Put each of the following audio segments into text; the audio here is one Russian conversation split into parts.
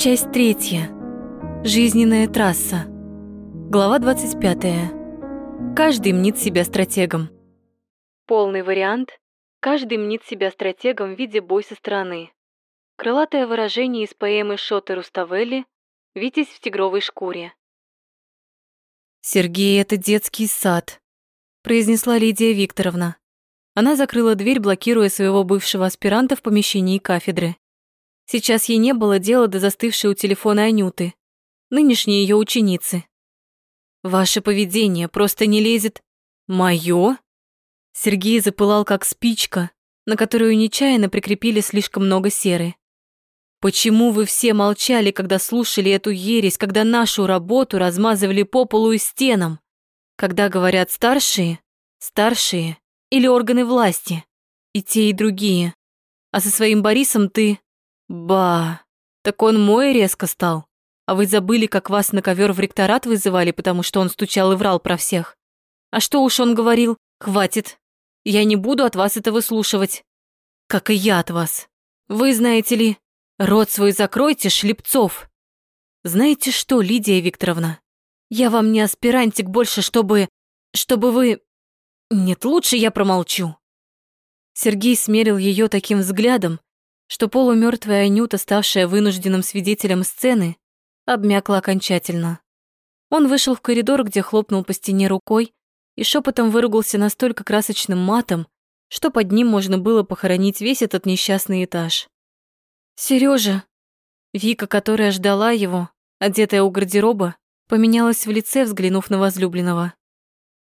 Часть третья. Жизненная трасса. Глава 25. Каждый мнит себя стратегом. Полный вариант. Каждый мнит себя стратегом в виде бой со стороны. Крылатое выражение из поэмы Шота Руставелли «Витязь в тигровой шкуре». «Сергей, это детский сад», — произнесла Лидия Викторовна. Она закрыла дверь, блокируя своего бывшего аспиранта в помещении кафедры. Сейчас ей не было дела до застывшей у телефона Анюты, нынешней ее ученицы. Ваше поведение просто не лезет. Моё? Сергей запылал как спичка, на которую нечаянно прикрепили слишком много серы. Почему вы все молчали, когда слушали эту ересь, когда нашу работу размазывали по полу и стенам? Когда говорят старшие, старшие или органы власти, и те, и другие. А со своим Борисом ты Ба, так он мой резко стал. А вы забыли, как вас на ковер в ректорат вызывали, потому что он стучал и врал про всех. А что уж он говорил? Хватит. Я не буду от вас это выслушивать. Как и я от вас. Вы знаете ли, рот свой закройте, шлепцов. Знаете что, Лидия Викторовна? Я вам не аспирантик больше, чтобы... Чтобы вы... Нет, лучше я промолчу. Сергей смерил ее таким взглядом, что полумертвая Анюта, ставшая вынужденным свидетелем сцены, обмякла окончательно. Он вышел в коридор, где хлопнул по стене рукой и шепотом выругался настолько красочным матом, что под ним можно было похоронить весь этот несчастный этаж. Сережа, Вика, которая ждала его, одетая у гардероба, поменялась в лице, взглянув на возлюбленного.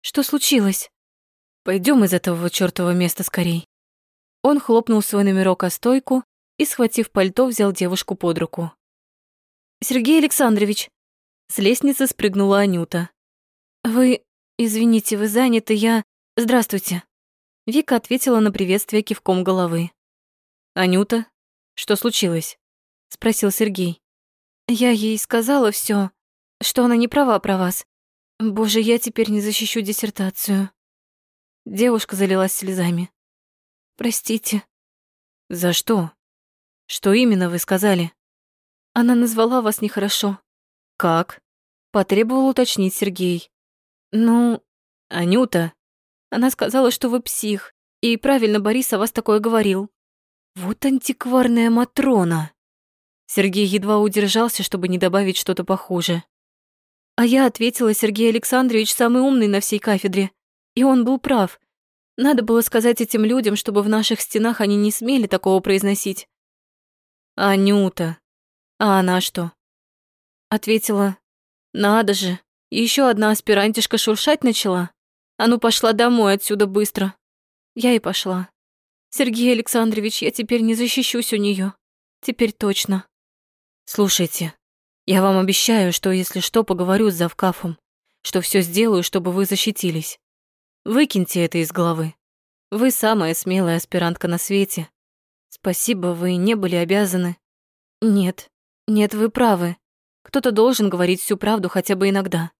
Что случилось? Пойдем из этого чёртова места скорей. Он хлопнул свой номерок о стойку и, схватив пальто, взял девушку под руку. «Сергей Александрович!» С лестницы спрыгнула Анюта. «Вы... Извините, вы заняты, я... Здравствуйте!» Вика ответила на приветствие кивком головы. «Анюта, что случилось?» Спросил Сергей. «Я ей сказала все, что она не права про вас. Боже, я теперь не защищу диссертацию». Девушка залилась слезами. Простите. За что? Что именно вы сказали? Она назвала вас нехорошо. Как? Потребовал уточнить Сергей. Ну, Анюта. Она сказала, что вы псих. И правильно Борис о вас такое говорил. Вот антикварная Матрона. Сергей едва удержался, чтобы не добавить что-то похуже. А я ответила, Сергей Александрович самый умный на всей кафедре. И он был прав. Надо было сказать этим людям, чтобы в наших стенах они не смели такого произносить. «Анюта, а она что?» Ответила, «Надо же, еще одна аспирантишка шуршать начала. А ну пошла домой отсюда быстро». Я и пошла. «Сергей Александрович, я теперь не защищусь у нее. Теперь точно». «Слушайте, я вам обещаю, что если что, поговорю с завкафом, что все сделаю, чтобы вы защитились. Выкиньте это из головы. Вы самая смелая аспирантка на свете. Спасибо, вы не были обязаны. Нет, нет, вы правы. Кто-то должен говорить всю правду хотя бы иногда.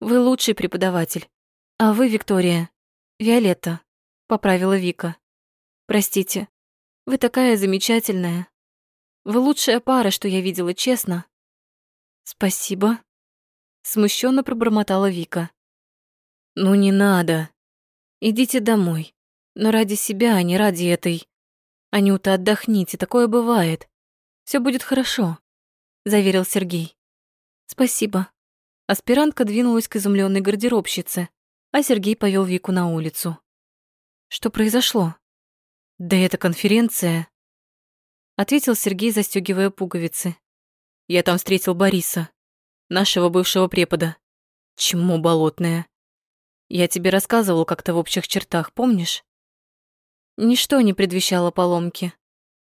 Вы лучший преподаватель. А вы, Виктория, Виолетта, поправила Вика. Простите, вы такая замечательная. Вы лучшая пара, что я видела, честно. Спасибо. Смущенно пробормотала Вика. Ну не надо, Идите домой. Но ради себя, а не ради этой... Анюта, отдохните, такое бывает. Все будет хорошо, заверил Сергей. Спасибо. Аспирантка двинулась к изумленной гардеробщице, а Сергей повел Вику на улицу. Что произошло? Да это конференция, ответил Сергей, застегивая пуговицы. Я там встретил Бориса, нашего бывшего препода. Чему болотное. Я тебе рассказывал как-то в общих чертах, помнишь? Ничто не предвещало поломки.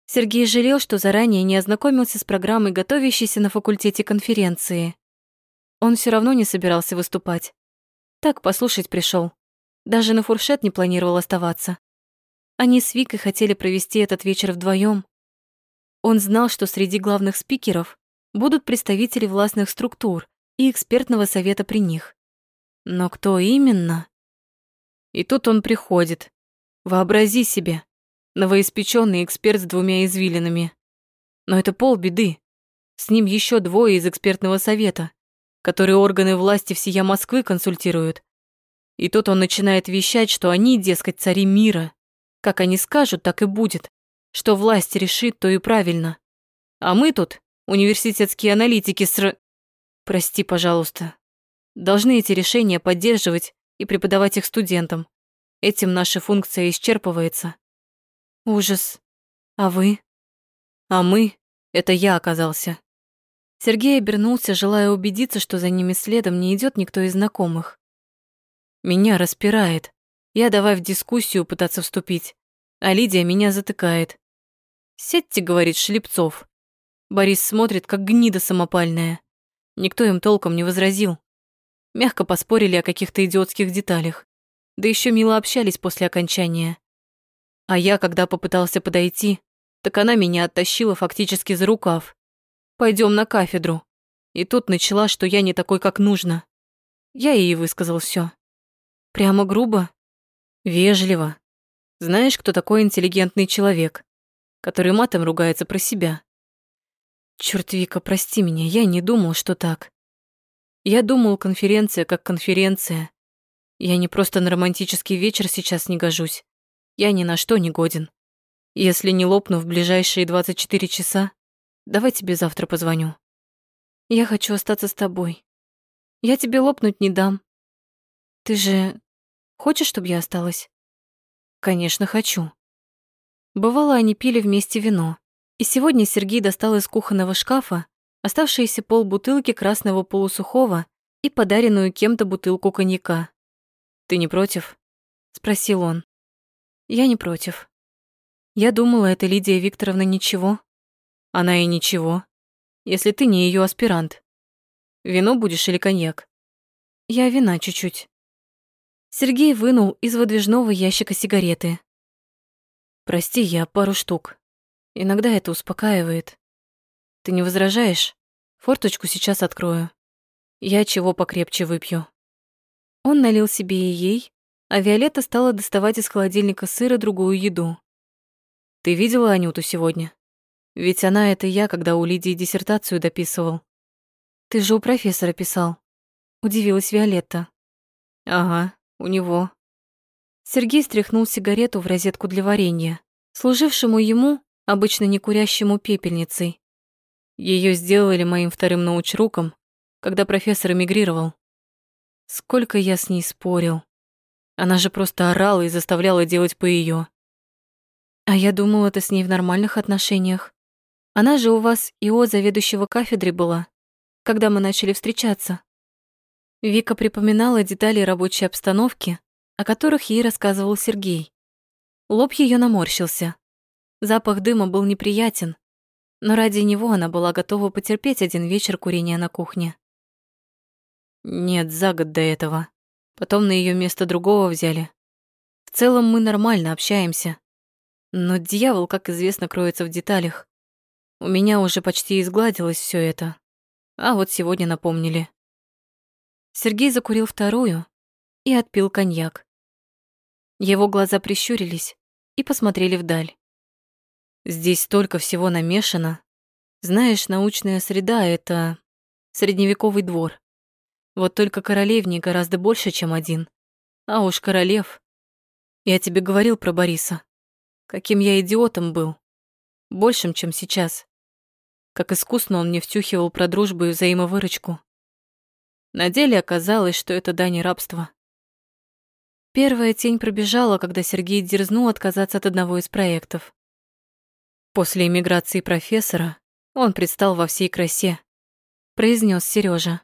Сергей жалел, что заранее не ознакомился с программой, готовящейся на факультете конференции. Он все равно не собирался выступать. Так послушать пришел. Даже на фуршет не планировал оставаться. Они с Викой хотели провести этот вечер вдвоем. Он знал, что среди главных спикеров будут представители властных структур и экспертного совета при них. Но кто именно? И тут он приходит. Вообрази себе, новоиспеченный эксперт с двумя извилинами. Но это полбеды. С ним еще двое из экспертного совета, которые органы власти всея Москвы консультируют. И тут он начинает вещать, что они, дескать, цари мира. Как они скажут, так и будет. Что власть решит, то и правильно. А мы тут, университетские аналитики, ср... Прости, пожалуйста. Должны эти решения поддерживать и преподавать их студентам. Этим наша функция исчерпывается. Ужас. А вы? А мы — это я оказался. Сергей обернулся, желая убедиться, что за ними следом не идет никто из знакомых. Меня распирает. Я давай в дискуссию пытаться вступить, а Лидия меня затыкает. «Сядьте», — говорит Шлепцов. Борис смотрит, как гнида самопальная. Никто им толком не возразил. Мягко поспорили о каких-то идиотских деталях. Да еще мило общались после окончания. А я, когда попытался подойти, так она меня оттащила фактически за рукав. Пойдем на кафедру. И тут начала, что я не такой, как нужно. Я ей высказал все. Прямо грубо? Вежливо. Знаешь, кто такой интеллигентный человек, который матом ругается про себя? Чёрт, Вика, прости меня, я не думал, что так. Я думал, конференция как конференция. Я не просто на романтический вечер сейчас не гожусь. Я ни на что не годен. Если не лопну в ближайшие 24 часа, давай тебе завтра позвоню. Я хочу остаться с тобой. Я тебе лопнуть не дам. Ты же хочешь, чтобы я осталась? Конечно, хочу. Бывало, они пили вместе вино. И сегодня Сергей достал из кухонного шкафа оставшиеся полбутылки красного полусухого и подаренную кем-то бутылку коньяка. «Ты не против?» — спросил он. «Я не против. Я думала, это Лидия Викторовна ничего. Она и ничего, если ты не ее аспирант. Вино будешь или коньяк? Я вина чуть-чуть. Сергей вынул из выдвижного ящика сигареты. Прости, я пару штук. Иногда это успокаивает. Ты не возражаешь? Форточку сейчас открою. Я чего покрепче выпью. Он налил себе и ей, а Виолетта стала доставать из холодильника сыра другую еду. Ты видела Анюту сегодня? Ведь она — это я, когда у Лидии диссертацию дописывал. Ты же у профессора писал. Удивилась Виолетта. Ага, у него. Сергей стряхнул сигарету в розетку для варенья, служившему ему, обычно не курящему пепельницей. Ее сделали моим вторым научруком, когда профессор эмигрировал. Сколько я с ней спорил. Она же просто орала и заставляла делать по ее. А я думала, это с ней в нормальных отношениях. Она же у вас ИО заведующего кафедры была, когда мы начали встречаться. Вика припоминала детали рабочей обстановки, о которых ей рассказывал Сергей. Лоб ее наморщился. Запах дыма был неприятен, но ради него она была готова потерпеть один вечер курения на кухне. Нет, за год до этого. Потом на ее место другого взяли. В целом мы нормально общаемся. Но дьявол, как известно, кроется в деталях. У меня уже почти изгладилось все это. А вот сегодня напомнили. Сергей закурил вторую и отпил коньяк. Его глаза прищурились и посмотрели вдаль. Здесь столько всего намешано. Знаешь, научная среда — это средневековый двор. Вот только королевней гораздо больше, чем один. А уж королев. Я тебе говорил про Бориса. Каким я идиотом был. Большим, чем сейчас. Как искусно он мне втюхивал про дружбу и взаимовыручку. На деле оказалось, что это дань рабства. Первая тень пробежала, когда Сергей дерзнул отказаться от одного из проектов. После эмиграции профессора он предстал во всей красе, произнес Сережа.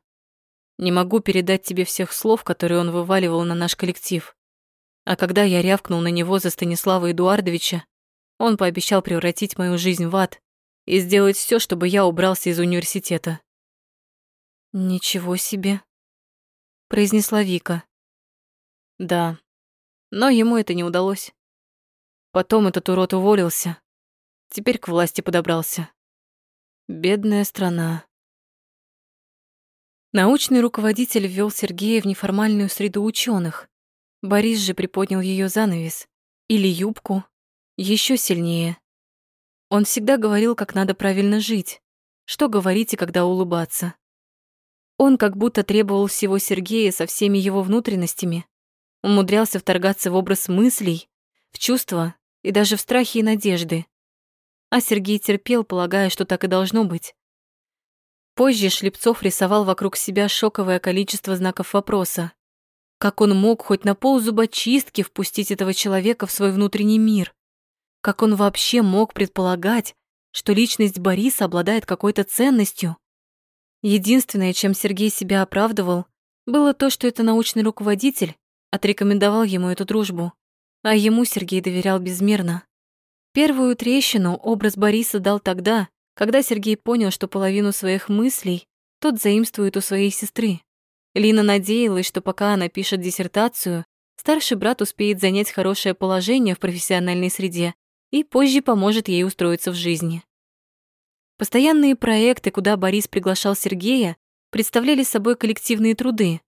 Не могу передать тебе всех слов, которые он вываливал на наш коллектив. А когда я рявкнул на него за Станислава Эдуардовича, он пообещал превратить мою жизнь в ад и сделать все, чтобы я убрался из университета. «Ничего себе», — произнесла Вика. «Да, но ему это не удалось. Потом этот урод уволился. Теперь к власти подобрался. Бедная страна. Научный руководитель ввел Сергея в неформальную среду ученых, Борис же приподнял ее занавес или юбку еще сильнее. Он всегда говорил, как надо правильно жить, что говорить и когда улыбаться. Он как будто требовал всего Сергея со всеми его внутренностями, умудрялся вторгаться в образ мыслей, в чувства и даже в страхи и надежды. А Сергей терпел, полагая, что так и должно быть. Позже Шлепцов рисовал вокруг себя шоковое количество знаков вопроса. Как он мог хоть на пол зубочистки впустить этого человека в свой внутренний мир? Как он вообще мог предполагать, что личность Бориса обладает какой-то ценностью? Единственное, чем Сергей себя оправдывал, было то, что это научный руководитель отрекомендовал ему эту дружбу, а ему Сергей доверял безмерно. Первую трещину образ Бориса дал тогда, когда Сергей понял, что половину своих мыслей тот заимствует у своей сестры. Лина надеялась, что пока она пишет диссертацию, старший брат успеет занять хорошее положение в профессиональной среде и позже поможет ей устроиться в жизни. Постоянные проекты, куда Борис приглашал Сергея, представляли собой коллективные труды,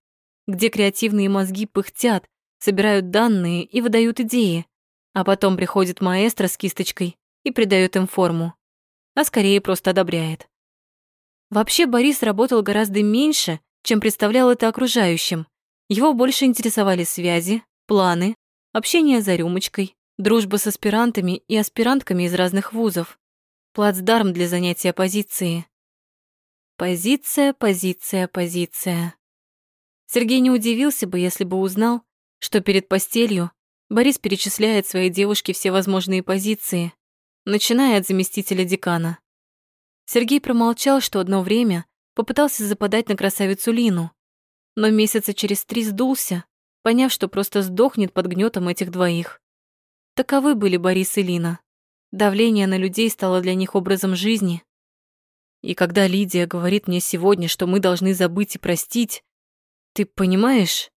где креативные мозги пыхтят, собирают данные и выдают идеи, а потом приходит маэстро с кисточкой и придает им форму, а скорее просто одобряет. Вообще Борис работал гораздо меньше, чем представлял это окружающим. Его больше интересовали связи, планы, общение за рюмочкой, дружба с аспирантами и аспирантками из разных вузов плацдарм для занятия позиции. Позиция, позиция, позиция. Сергей не удивился бы, если бы узнал, что перед постелью Борис перечисляет своей девушке все возможные позиции, начиная от заместителя декана. Сергей промолчал, что одно время попытался западать на красавицу Лину, но месяца через три сдулся, поняв, что просто сдохнет под гнетом этих двоих. Таковы были Борис и Лина. Давление на людей стало для них образом жизни. И когда Лидия говорит мне сегодня, что мы должны забыть и простить, ты понимаешь?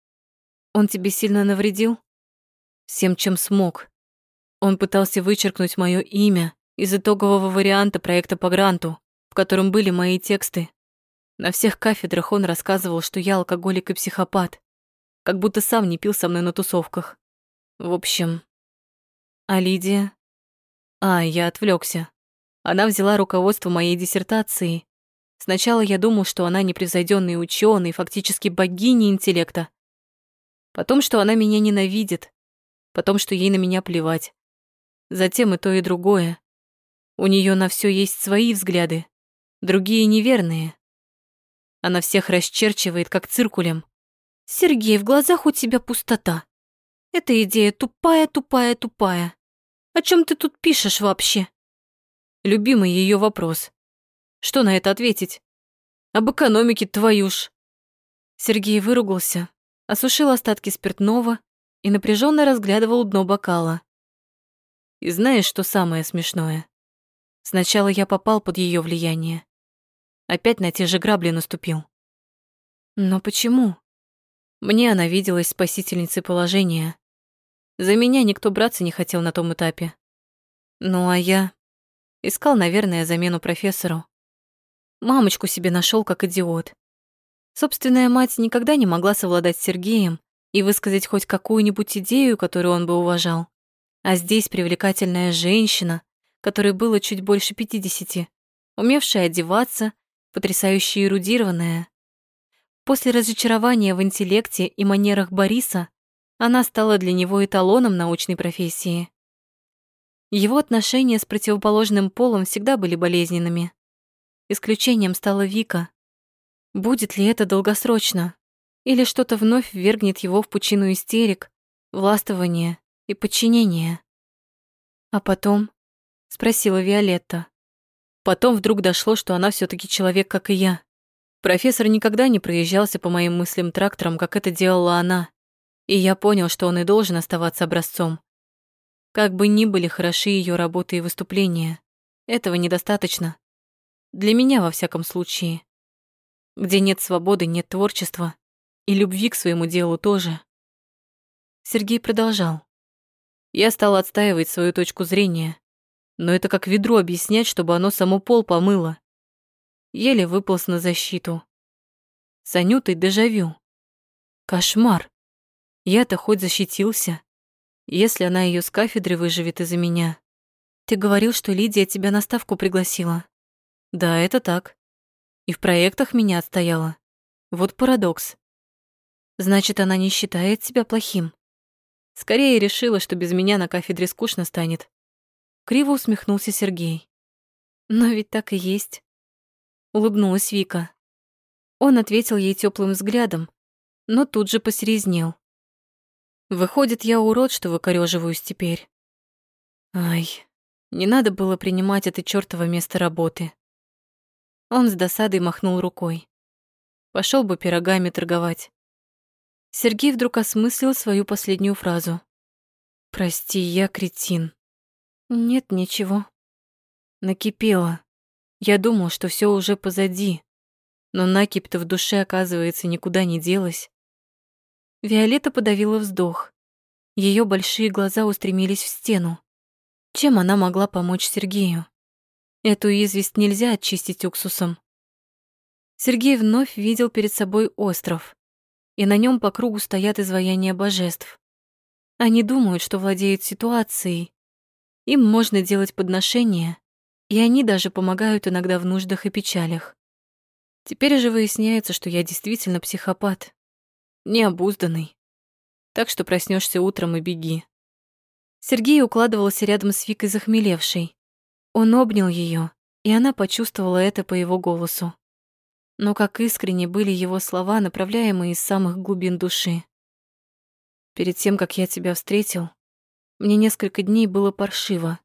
Он тебе сильно навредил? Всем, чем смог. Он пытался вычеркнуть мое имя из итогового варианта проекта по гранту, в котором были мои тексты. На всех кафедрах он рассказывал, что я алкоголик и психопат, как будто сам не пил со мной на тусовках. В общем, а Лидия? А, я отвлекся. Она взяла руководство моей диссертации. Сначала я думал, что она непревзойденный ученый, фактически богиня интеллекта. Потом, что она меня ненавидит. Потом, что ей на меня плевать. Затем и то, и другое. У нее на все есть свои взгляды, другие неверные. Она всех расчерчивает, как циркулем. «Сергей, в глазах у тебя пустота. Эта идея тупая, тупая, тупая. О чем ты тут пишешь вообще? Любимый ее вопрос. Что на это ответить? Об экономике твою ж. Сергей выругался, осушил остатки спиртного и напряженно разглядывал дно бокала. И знаешь, что самое смешное? Сначала я попал под ее влияние. Опять на те же грабли наступил. Но почему? Мне она виделась спасительницей положения. За меня никто браться не хотел на том этапе. Ну а я искал, наверное, замену профессору. Мамочку себе нашел как идиот. Собственная мать никогда не могла совладать с Сергеем и высказать хоть какую-нибудь идею, которую он бы уважал. А здесь привлекательная женщина, которой было чуть больше пятидесяти, умевшая одеваться, потрясающе эрудированная. После разочарования в интеллекте и манерах Бориса она стала для него эталоном научной профессии. Его отношения с противоположным полом всегда были болезненными. Исключением стала Вика. Будет ли это долгосрочно? Или что-то вновь ввергнет его в пучину истерик, властвования и подчинения? А потом? Спросила Виолетта. Потом вдруг дошло, что она все таки человек, как и я. Профессор никогда не проезжался по моим мыслям трактором, как это делала она. И я понял, что он и должен оставаться образцом. Как бы ни были хороши ее работы и выступления, этого недостаточно. Для меня, во всяком случае. Где нет свободы, нет творчества. И любви к своему делу тоже. Сергей продолжал. Я стал отстаивать свою точку зрения, но это как ведро объяснять, чтобы оно само пол помыло. Еле выполз на защиту. С Анютой дежавю. Кошмар. Я-то хоть защитился, если она ее с кафедры выживет из-за меня. Ты говорил, что Лидия тебя на ставку пригласила. Да, это так. И в проектах меня отстояла. Вот парадокс. Значит, она не считает себя плохим. Скорее решила, что без меня на кафедре скучно станет. Криво усмехнулся Сергей. Но ведь так и есть. Улыбнулась Вика. Он ответил ей теплым взглядом, но тут же посерезнел. Выходит, я урод, что выкорёживаюсь теперь. Ай, не надо было принимать это чёртово место работы. Он с досадой махнул рукой. Пошёл бы пирогами торговать. Сергей вдруг осмыслил свою последнюю фразу. «Прости, я кретин». «Нет, ничего». Накипело. Я думал, что всё уже позади. Но накипь-то в душе, оказывается, никуда не делась. Виолетта подавила вздох. Её большие глаза устремились в стену. Чем она могла помочь Сергею? Эту известь нельзя очистить уксусом. Сергей вновь видел перед собой остров и на нем по кругу стоят изваяния божеств. Они думают, что владеют ситуацией. Им можно делать подношения, и они даже помогают иногда в нуждах и печалях. Теперь же выясняется, что я действительно психопат, необузданный. Так что проснешься утром и беги. Сергей укладывался рядом с Викой захмелевшей. Он обнял ее, и она почувствовала это по его голосу но как искренне были его слова, направляемые из самых глубин души. Перед тем, как я тебя встретил, мне несколько дней было паршиво.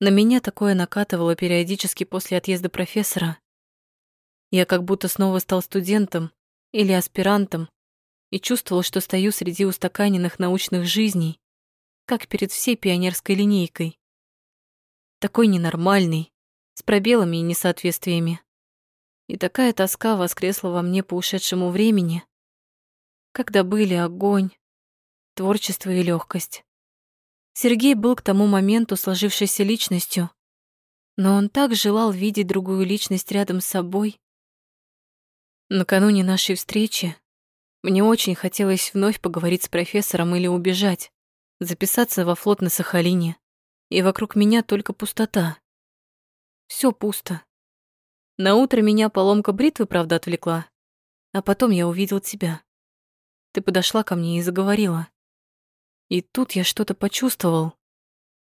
На меня такое накатывало периодически после отъезда профессора. Я как будто снова стал студентом или аспирантом и чувствовал, что стою среди устаканенных научных жизней, как перед всей пионерской линейкой. Такой ненормальный, с пробелами и несоответствиями. И такая тоска воскресла во мне по ушедшему времени, когда были огонь, творчество и легкость. Сергей был к тому моменту сложившейся личностью, но он так желал видеть другую личность рядом с собой. Накануне нашей встречи мне очень хотелось вновь поговорить с профессором или убежать, записаться во флот на Сахалине, и вокруг меня только пустота. Все пусто. На утро меня поломка бритвы, правда, отвлекла. А потом я увидел тебя. Ты подошла ко мне и заговорила. И тут я что-то почувствовал.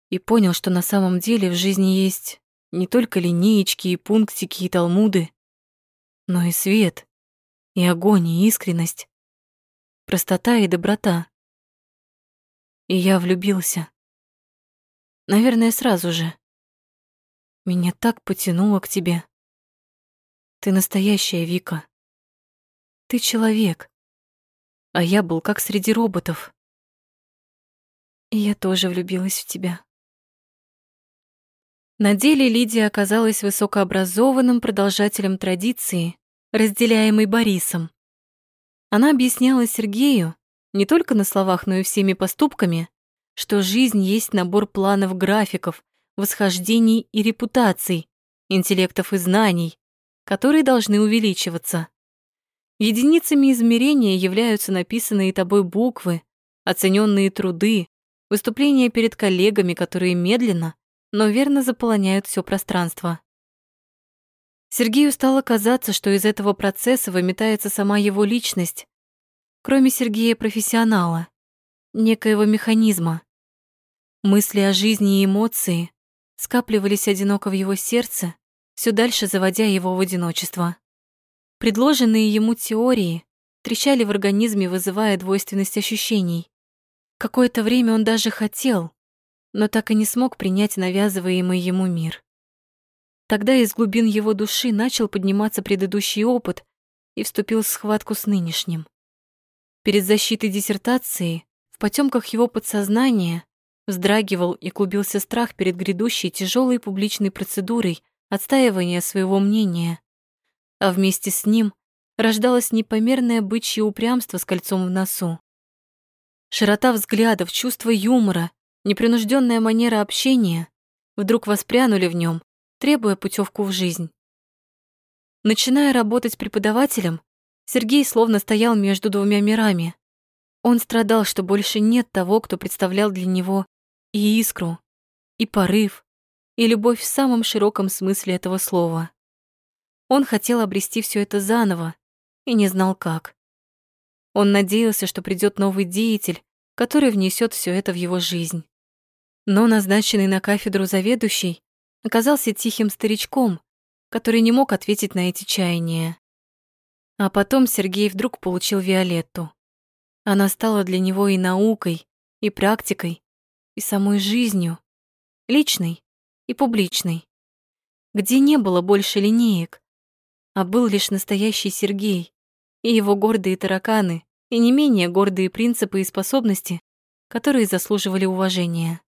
И понял, что на самом деле в жизни есть не только линеечки и пунктики и талмуды, но и свет, и огонь, и искренность, простота и доброта. И я влюбился. Наверное, сразу же. Меня так потянуло к тебе. Ты настоящая Вика. Ты человек. А я был как среди роботов. И я тоже влюбилась в тебя. На деле Лидия оказалась высокообразованным продолжателем традиции, разделяемой Борисом. Она объясняла Сергею, не только на словах, но и всеми поступками, что жизнь есть набор планов, графиков, восхождений и репутаций, интеллектов и знаний, которые должны увеличиваться. Единицами измерения являются написанные тобой буквы, оцененные труды, выступления перед коллегами, которые медленно, но верно заполоняют все пространство. Сергею стало казаться, что из этого процесса выметается сама его личность, кроме Сергея профессионала, некоего механизма. Мысли о жизни и эмоции скапливались одиноко в его сердце, все дальше заводя его в одиночество. Предложенные ему теории трещали в организме, вызывая двойственность ощущений. Какое-то время он даже хотел, но так и не смог принять навязываемый ему мир. Тогда из глубин его души начал подниматься предыдущий опыт и вступил в схватку с нынешним. Перед защитой диссертации в потемках его подсознания вздрагивал и клубился страх перед грядущей тяжелой публичной процедурой отстаивания своего мнения. А вместе с ним рождалось непомерное бычье упрямство с кольцом в носу. Широта взглядов, чувство юмора, непринужденная манера общения вдруг воспрянули в нем, требуя путевку в жизнь. Начиная работать преподавателем, Сергей словно стоял между двумя мирами. Он страдал, что больше нет того, кто представлял для него и искру, и порыв, и любовь в самом широком смысле этого слова. Он хотел обрести все это заново и не знал как. Он надеялся, что придет новый деятель, который внесет все это в его жизнь. Но назначенный на кафедру заведующий оказался тихим старичком, который не мог ответить на эти чаяния. А потом Сергей вдруг получил Виолетту. Она стала для него и наукой, и практикой, и самой жизнью, личной и публичной, где не было больше линеек, а был лишь настоящий Сергей и его гордые тараканы, и не менее гордые принципы и способности, которые заслуживали уважения.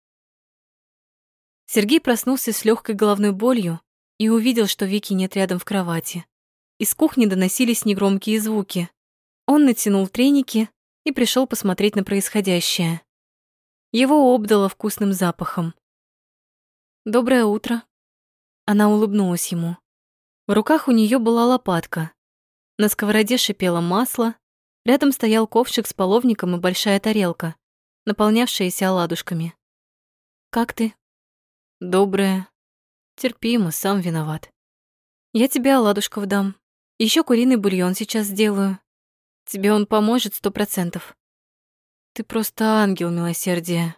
Сергей проснулся с легкой головной болью и увидел, что Вики нет рядом в кровати. Из кухни доносились негромкие звуки. Он натянул треники и пришел посмотреть на происходящее. Его обдало вкусным запахом. «Доброе утро». Она улыбнулась ему. В руках у нее была лопатка. На сковороде шипело масло, рядом стоял ковшик с половником и большая тарелка, наполнявшаяся оладушками. «Как ты?» «Доброе. Терпимо, сам виноват. Я тебе оладушков дам. Еще куриный бульон сейчас сделаю. Тебе он поможет сто процентов. Ты просто ангел милосердия.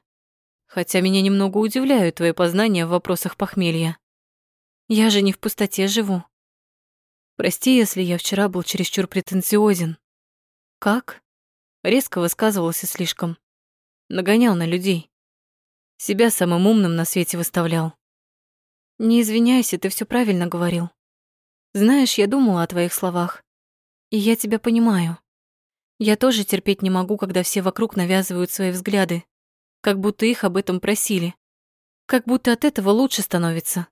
Хотя меня немного удивляют твои познания в вопросах похмелья. Я же не в пустоте живу. Прости, если я вчера был чересчур претенциозен. Как? Резко высказывался слишком. Нагонял на людей. Себя самым умным на свете выставлял. Не извиняйся, ты все правильно говорил. Знаешь, я думала о твоих словах. И я тебя понимаю. Я тоже терпеть не могу, когда все вокруг навязывают свои взгляды, как будто их об этом просили. Как будто от этого лучше становится.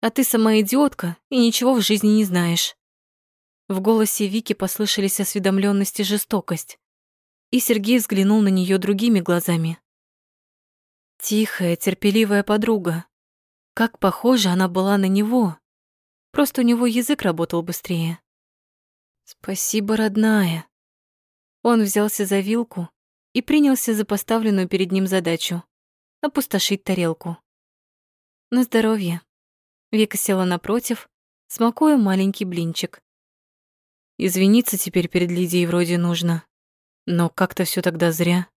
А ты сама идиотка и ничего в жизни не знаешь. В голосе Вики послышались осведомленность и жестокость. И Сергей взглянул на нее другими глазами. Тихая, терпеливая подруга. Как похожа она была на него. Просто у него язык работал быстрее. Спасибо, родная. Он взялся за вилку и принялся за поставленную перед ним задачу — опустошить тарелку. На здоровье. Вика села напротив, смакуя маленький блинчик. Извиниться теперь перед Лидией вроде нужно, но как-то все тогда зря.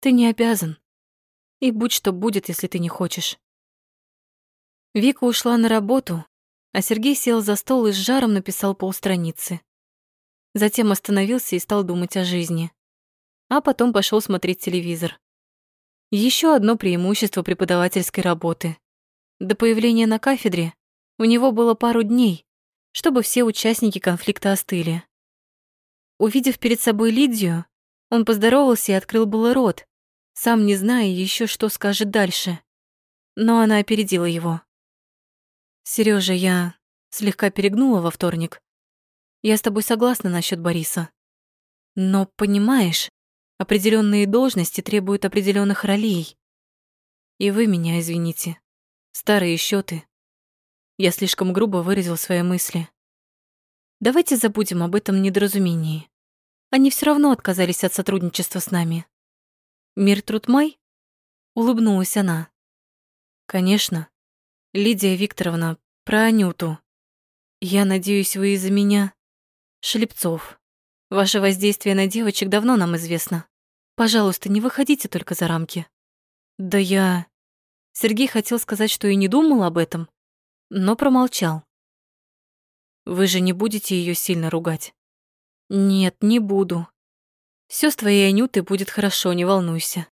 Ты не обязан. И будь что будет, если ты не хочешь. Вика ушла на работу, а Сергей сел за стол и с жаром написал полстраницы. Затем остановился и стал думать о жизни. А потом пошел смотреть телевизор. Еще одно преимущество преподавательской работы. До появления на кафедре у него было пару дней, чтобы все участники конфликта остыли. Увидев перед собой Лидию, он поздоровался и открыл было рот, сам не зная еще, что скажет дальше. Но она опередила его. Сережа, я слегка перегнула во вторник. Я с тобой согласна насчет Бориса. Но, понимаешь, определенные должности требуют определенных ролей. И вы меня извините. Старые счеты. Я слишком грубо выразил свои мысли. Давайте забудем об этом недоразумении. Они все равно отказались от сотрудничества с нами. Мир Трутмай? Улыбнулась она. Конечно. Лидия Викторовна, про Анюту. Я надеюсь, вы из-за меня Шлепцов, ваше воздействие на девочек давно нам известно. Пожалуйста, не выходите только за рамки. Да я... Сергей хотел сказать, что и не думал об этом, но промолчал. Вы же не будете ее сильно ругать? Нет, не буду. Все с твоей Анютой будет хорошо, не волнуйся.